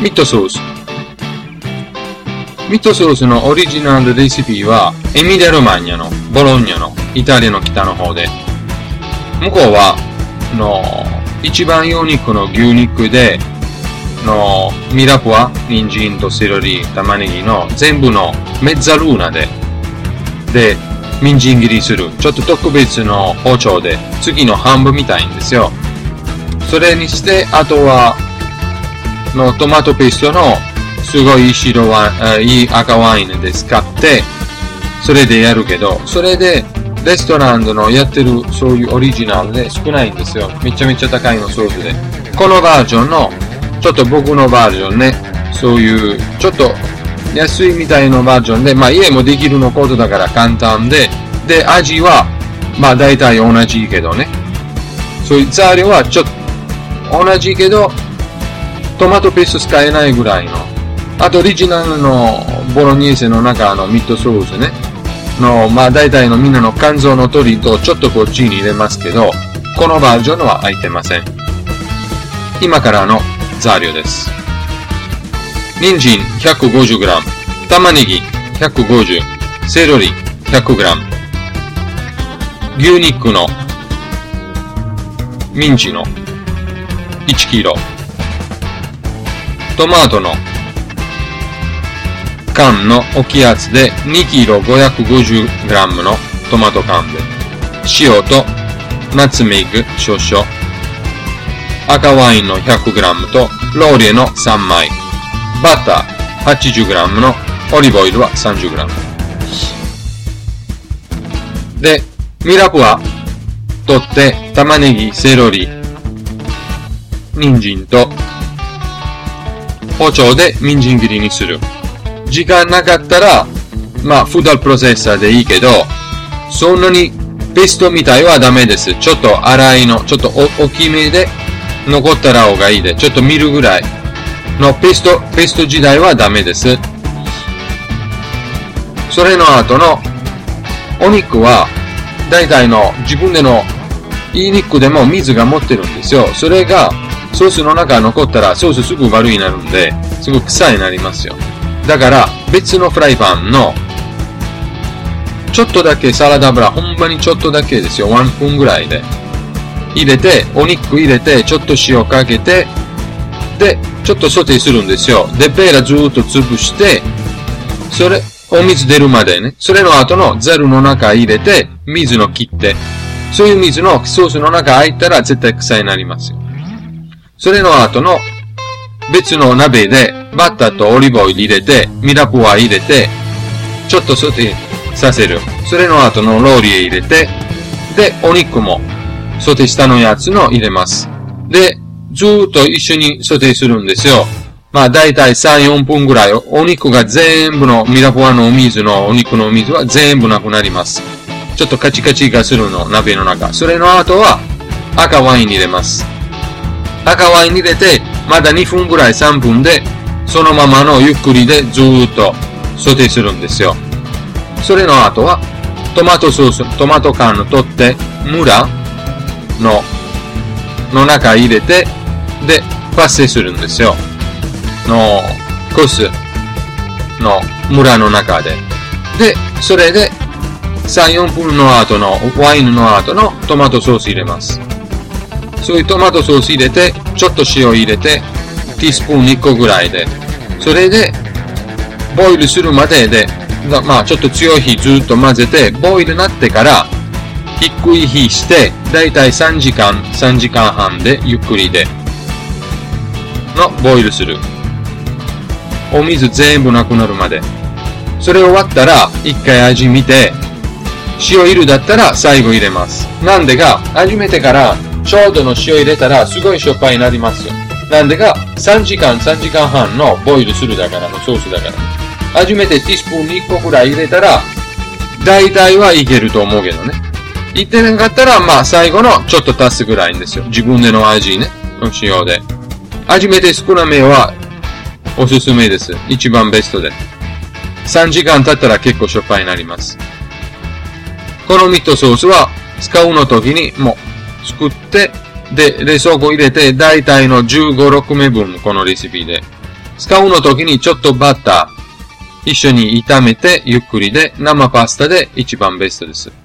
ミットソース。ミットソースのオリジナルレシピは、エミリア・ロマーニャの、ボローニャの、イタリアの北の方で、向こうは、の、一番用肉の牛肉で、の、ミラコア、人参とセロリ、玉ねぎの全部のメッザルーナで、で、人参切りする。ちょっと特別の包丁で、次の半分みたいんですよ。それにして、あとは、のトマトペーストのすごい白ワイン、いい赤ワインで使って、それでやるけど、それでレストランのやってるそういうオリジナルで少ないんですよ。めちゃめちゃ高いのソースで。このバージョンの、ちょっと僕のバージョンね、そういう、ちょっと安いみたいなバージョンで、まあ家もできるのことだから簡単で、で、味は、まあ大体同じけどね。そういう材料はちょっと同じけど、トマトペースト使えないぐらいの。あとオリジナルのボロニーゼの中のミットソースね。の、まあ大体のみんなの肝臓の鶏とちょっとこっちに入れますけど、このバージョンは入ってません。今からの材料です。人参 150g、玉ねぎ150、セロリ 100g、牛肉のミンチの 1kg、トマトの缶の大きいやつで 2kg550g のトマト缶で、塩とナツメイク少々、赤ワインの 100g とローリエの3枚、バター 80g のオリーブオイルは 30g。で、ミラクは取って玉ねぎ、セロリ、人参と包丁で人参切りにする。時間なかったら、まあ、フードプロセッサーでいいけど、そんなにペストみたいはダメです。ちょっと粗いの、ちょっと大きめで残ったら方がいいで、ちょっと見るぐらいのペースト、ペースト時代はダメです。それの後のお肉は、大体の自分でのいい肉でも水が持ってるんですよ。それがソースの中残ったらソースすぐ悪いになるんで、すごく臭いになりますよ。だから別のフライパンのちょっとだけサラダ油、ほんまにちょっとだけですよ。ワン分ぐらいで。入れて、お肉入れて、ちょっと塩かけて、で、ちょっとソテーするんですよ。で、ペーラずーっと潰して、それ、お水出るまでね。それの後のザルの中入れて、水の切って、そういう水のソースの中入ったら絶対臭いになりますよ。それの後の別の鍋でバッターとオリーブオイル入れて、ミラクワ入れて、ちょっとソテーさせる。それの後のローリエ入れて、で、お肉もソテーしたのやつの入れます。で、ずーっと一緒にソテーするんですよ。まあ、だいたい3、4分ぐらい、お肉が全部のミラクワのお水の、お肉のお水は全部なくなります。ちょっとカチカチがするの、鍋の中。それの後は、赤ワイン入れます。赤ワイン入れて、まだ2分ぐらい3分で、そのままのゆっくりでずーっとソテーするんですよ。それの後は、トマトソース、トマト缶を取って、村の、の中入れて、で、パッセするんですよ。の、コスの村の中で。で、それで、3、4分の後の、ワインの後のトマトソース入れます。そういうトマトソース入れて、ちょっと塩入れて、ティースプーン1個ぐらいで、それで、ボイルするまでで、まあちょっと強い火ずっと混ぜて、ボイルになってから、低い火して、だいたい3時間、3時間半でゆっくりで、のボイルする。お水全部なくなるまで。それ終わったら、一回味見て、塩いるだったら最後入れます。なんでか、味めてからちょうどの塩入れたらすごいしょっぱいになりますよ。なんでか、3時間、3時間半のボイルするだからのソースだから。初めてティースプーン1個くらい入れたら、大体はいけると思うけどね。いってなかったら、まあ最後のちょっと足すぐらいんですよ。自分での味ね。の塩で。初めて少なめはおすすめです。一番ベストで。3時間経ったら結構しょっぱいになります。このミットソースは使うの時にもう作って、で、冷蔵庫入れて、大体の15、6目分、このレシピで。使うの時にちょっとバター、一緒に炒めてゆっくりで生パスタで一番ベストです。